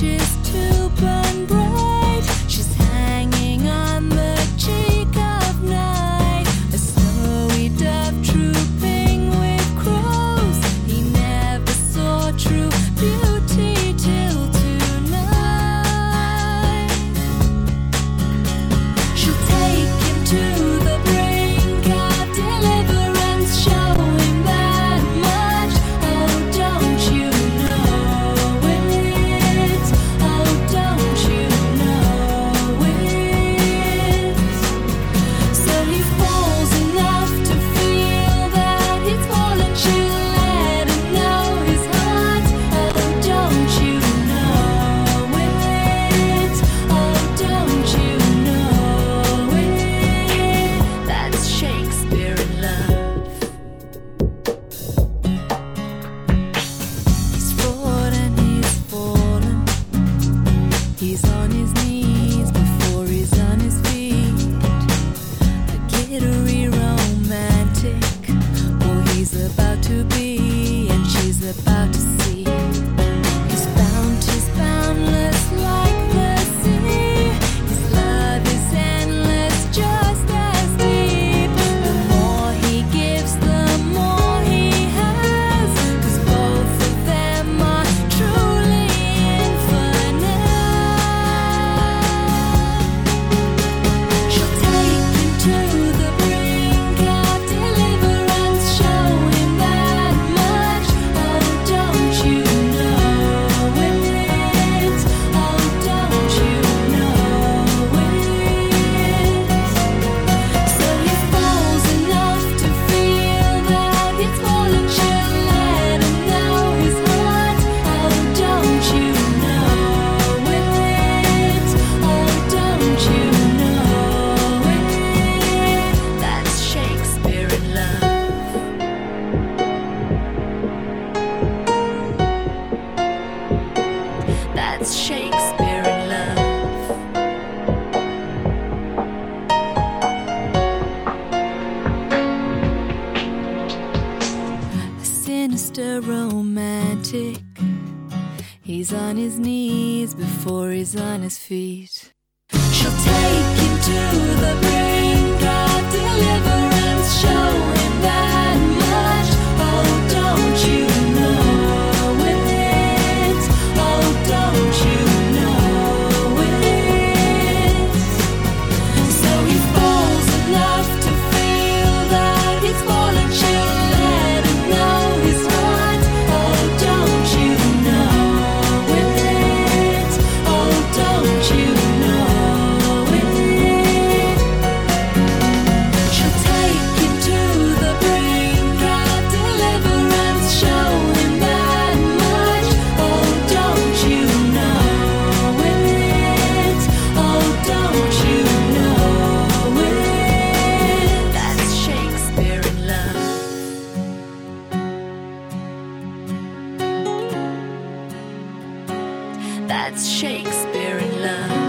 wishes. that's Shakespeare in love. A sinister romantic. He's on his knees before he's on his feet. She'll take him to the brink. That's Shakespeare in love.